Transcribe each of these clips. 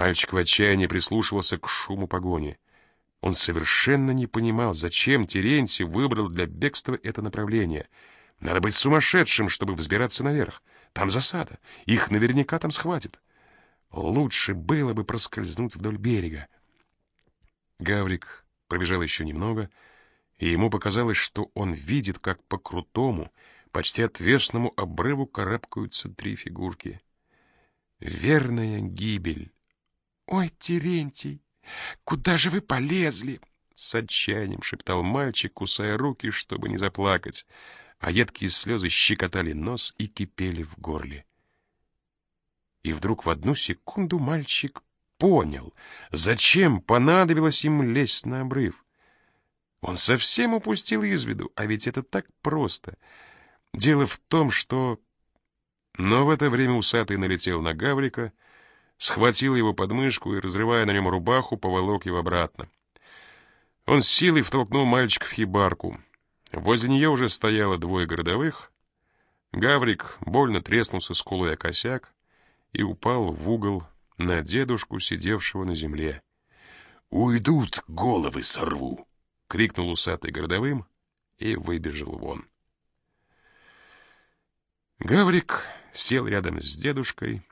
Мальчик в отчаянии прислушивался к шуму погони. Он совершенно не понимал, зачем Терентий выбрал для бегства это направление. Надо быть сумасшедшим, чтобы взбираться наверх. Там засада. Их наверняка там схватят. Лучше было бы проскользнуть вдоль берега. Гаврик пробежал еще немного, и ему показалось, что он видит, как по крутому, почти отвесному обрыву карабкаются три фигурки. Верная гибель. «Ой, Терентий, куда же вы полезли?» С отчаянием шептал мальчик, кусая руки, чтобы не заплакать, а едкие слезы щекотали нос и кипели в горле. И вдруг в одну секунду мальчик понял, зачем понадобилось им лезть на обрыв. Он совсем упустил из виду, а ведь это так просто. Дело в том, что... Но в это время усатый налетел на Гаврика, схватил его под мышку и, разрывая на нем рубаху, поволок его обратно. Он с силой втолкнул мальчика в хибарку. Возле нее уже стояло двое городовых. Гаврик больно треснулся скулой о косяк и упал в угол на дедушку, сидевшего на земле. «Уйдут, головы сорву!» — крикнул усатый городовым и выбежал вон. Гаврик сел рядом с дедушкой,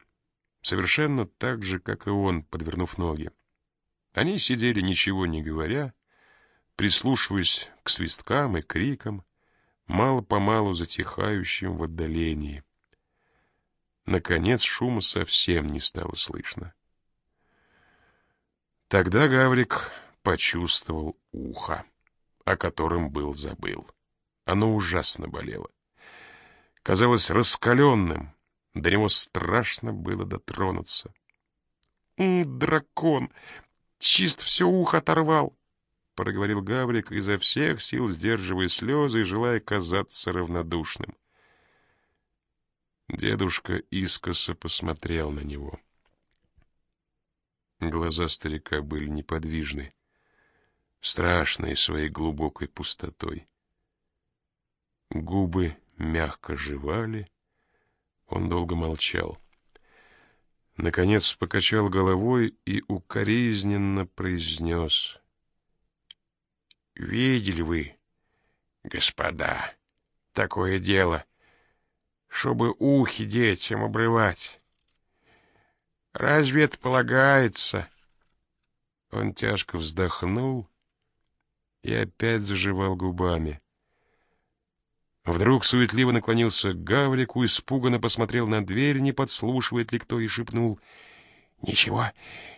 совершенно так же, как и он, подвернув ноги. Они сидели, ничего не говоря, прислушиваясь к свисткам и крикам, мало-помалу затихающим в отдалении. Наконец шума совсем не стало слышно. Тогда Гаврик почувствовал ухо, о котором был забыл. Оно ужасно болело. Казалось раскаленным, до него страшно было дотронуться. «Дракон! Чист все ухо оторвал!» — проговорил Гаврик, изо всех сил сдерживая слезы и желая казаться равнодушным. Дедушка искоса посмотрел на него. Глаза старика были неподвижны, страшные своей глубокой пустотой. Губы мягко жевали, он долго молчал. Наконец покачал головой и укоризненно произнес. «Видели вы, господа, такое дело, чтобы ухи детям обрывать? Разве это полагается?» Он тяжко вздохнул и опять заживал губами. Вдруг суетливо наклонился к Гаврику, испуганно посмотрел на дверь, не подслушивает ли кто, и шепнул. «Ничего,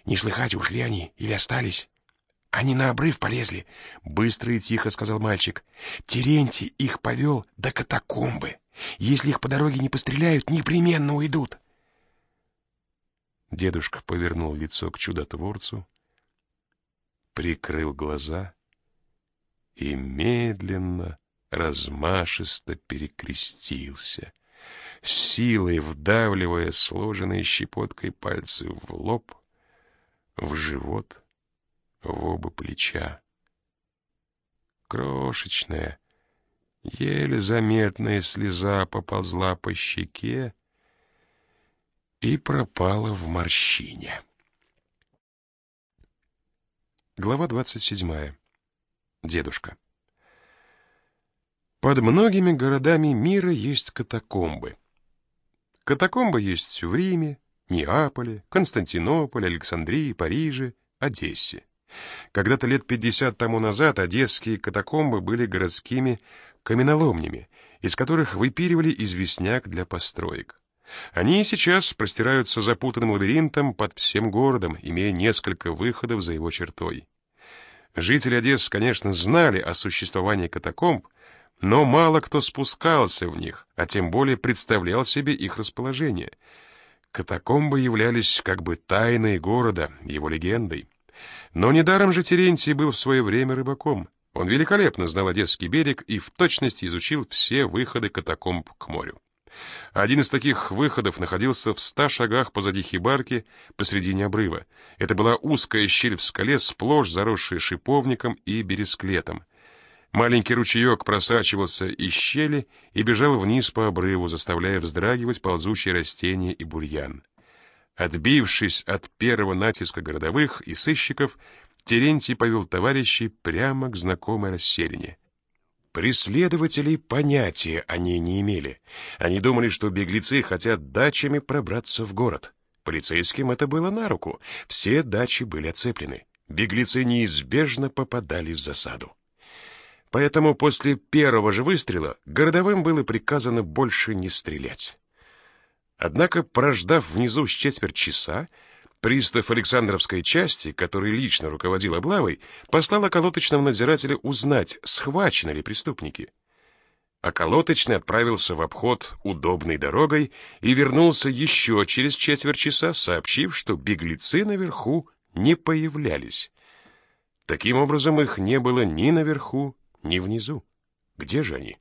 не слыхать, ушли они или остались?» «Они на обрыв полезли», — быстро и тихо сказал мальчик. «Терентий их повел до катакомбы. Если их по дороге не постреляют, непременно уйдут». Дедушка повернул лицо к чудотворцу, прикрыл глаза и медленно размашисто перекрестился, силой вдавливая сложенные щепоткой пальцы в лоб, в живот, в оба плеча. Крошечная, еле заметная слеза поползла по щеке и пропала в морщине. Глава двадцать седьмая. Дедушка. Под многими городами мира есть катакомбы. Катакомбы есть в Риме, Неаполе, Константинополе, Александрии, Париже, Одессе. Когда-то лет 50 тому назад одесские катакомбы были городскими каменоломнями, из которых выпиливали известняк для построек. Они и сейчас простираются запутанным лабиринтом под всем городом, имея несколько выходов за его чертой. Жители Одессы, конечно, знали о существовании катакомб, но мало кто спускался в них, а тем более представлял себе их расположение. Катакомбы являлись как бы тайной города, его легендой. Но недаром же Терентий был в свое время рыбаком. Он великолепно знал Одесский берег и в точности изучил все выходы катакомб к морю. Один из таких выходов находился в ста шагах позади хибарки посредине обрыва. Это была узкая щель в скале, сплошь заросшая шиповником и бересклетом. Маленький ручеек просачивался из щели и бежал вниз по обрыву, заставляя вздрагивать ползущие растения и бурьян. Отбившись от первого натиска городовых и сыщиков, Терентий повел товарищей прямо к знакомой расселине. Преследователей понятия они не имели. Они думали, что беглецы хотят дачами пробраться в город. Полицейским это было на руку. Все дачи были оцеплены. Беглецы неизбежно попадали в засаду. Поэтому после первого же выстрела городовым было приказано больше не стрелять. Однако, прождав внизу с четверть часа, Пристав Александровской части, который лично руководил облавой, послал околоточного надзирателя узнать, схвачены ли преступники. Околоточный отправился в обход удобной дорогой и вернулся еще через четверть часа, сообщив, что беглецы наверху не появлялись. Таким образом, их не было ни наверху, ни внизу. Где же они?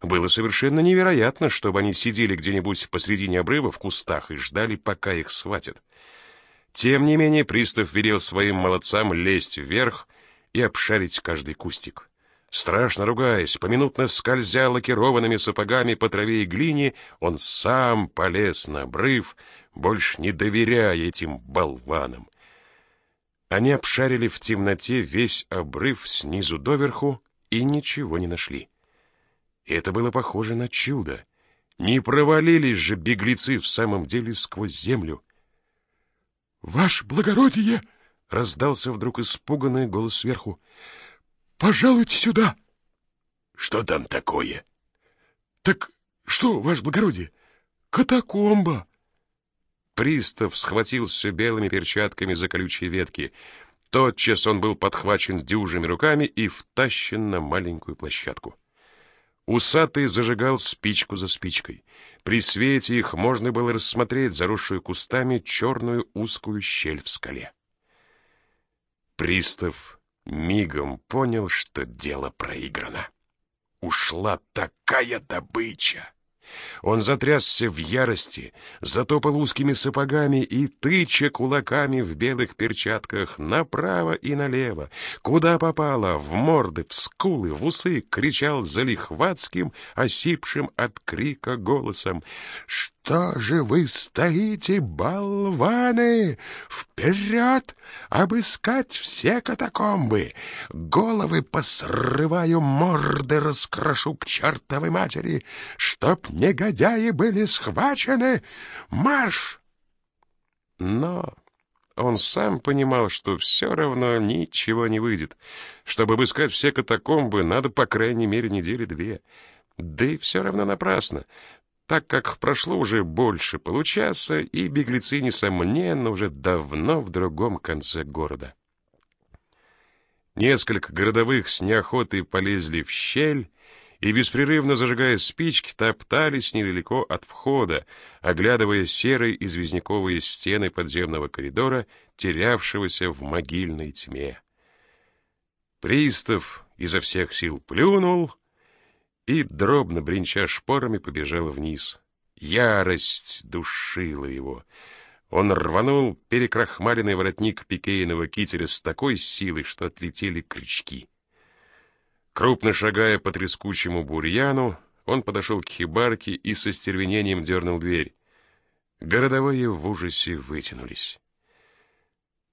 Было совершенно невероятно, чтобы они сидели где-нибудь посредине обрыва в кустах и ждали, пока их схватят. Тем не менее, пристав велел своим молодцам лезть вверх и обшарить каждый кустик. Страшно ругаясь, поминутно скользя лакированными сапогами по траве и глине, он сам полез на обрыв, больше не доверяя этим болванам. Они обшарили в темноте весь обрыв снизу доверху и ничего не нашли. И это было похоже на чудо. Не провалились же беглецы в самом деле сквозь землю. «Ваше благородие!» — раздался вдруг испуганный голос сверху. «Пожалуйте сюда!» «Что там такое?» «Так что, ваше благородие, катакомба!» Пристав схватился белыми перчатками за колючие ветки. Тотчас он был подхвачен дюжими руками и втащен на маленькую площадку. Усатый зажигал спичку за спичкой. При свете их можно было рассмотреть заросшую кустами черную узкую щель в скале. Пристав мигом понял, что дело проиграно. Ушла такая добыча! Он затрясся в ярости, затопал узкими сапогами и, тыча кулаками в белых перчатках направо и налево, куда попало, в морды, в скулы, в усы, кричал залихватским, осипшим от крика голосом «Что же вы стоите, болваны? Вперед! Обыскать все катакомбы! Головы посрываю, морды раскрошу к чертовой матери, чтоб негодяи были схвачены! Марш!» Но он сам понимал, что все равно ничего не выйдет. Чтобы обыскать все катакомбы, надо по крайней мере недели две. Да и все равно напрасно, так как прошло уже больше получаса, и беглецы, несомненно, уже давно в другом конце города. Несколько городовых с неохотой полезли в щель, и, беспрерывно зажигая спички, топтались недалеко от входа, оглядывая серые известняковые стены подземного коридора, терявшегося в могильной тьме. Пристав изо всех сил плюнул и, дробно бренча шпорами, побежал вниз. Ярость душила его. Он рванул перекрахмаленный воротник пикейного кителя с такой силой, что отлетели крючки. Крупно шагая по трескучему бурьяну, он подошел к хибарке и со стервенением дернул дверь. Городовые в ужасе вытянулись.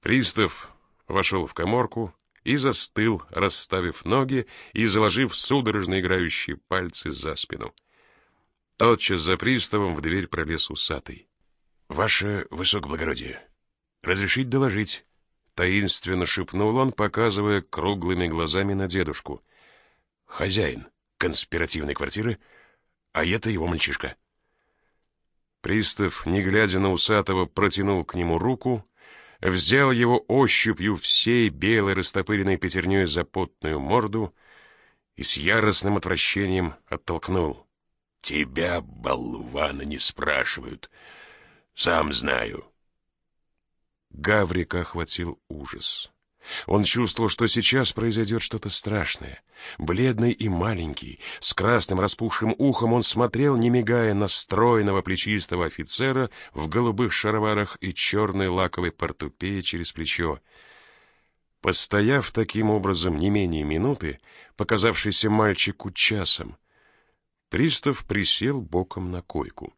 Пристав вошел в коморку и застыл, расставив ноги и заложив судорожно играющие пальцы за спину. Тотчас за приставом в дверь пролез усатый. «Ваше высокоблагородие, разрешить доложить?» Таинственно шепнул он, показывая круглыми глазами на дедушку — хозяин конспиративной квартиры, а это его мальчишка. Пристав, не глядя на усатого, протянул к нему руку, взял его ощупью всей белой растопыренной пятерней за потную морду и с яростным отвращением оттолкнул. «Тебя, болвана, не спрашивают. Сам знаю». Гаврика охватил ужас. Он чувствовал, что сейчас произойдет что-то страшное. Бледный и маленький, с красным распухшим ухом, он смотрел, не мигая, на стройного плечистого офицера в голубых шароварах и черной лаковой портупее через плечо. Постояв таким образом не менее минуты, показавшийся мальчику часом, пристав присел боком на койку.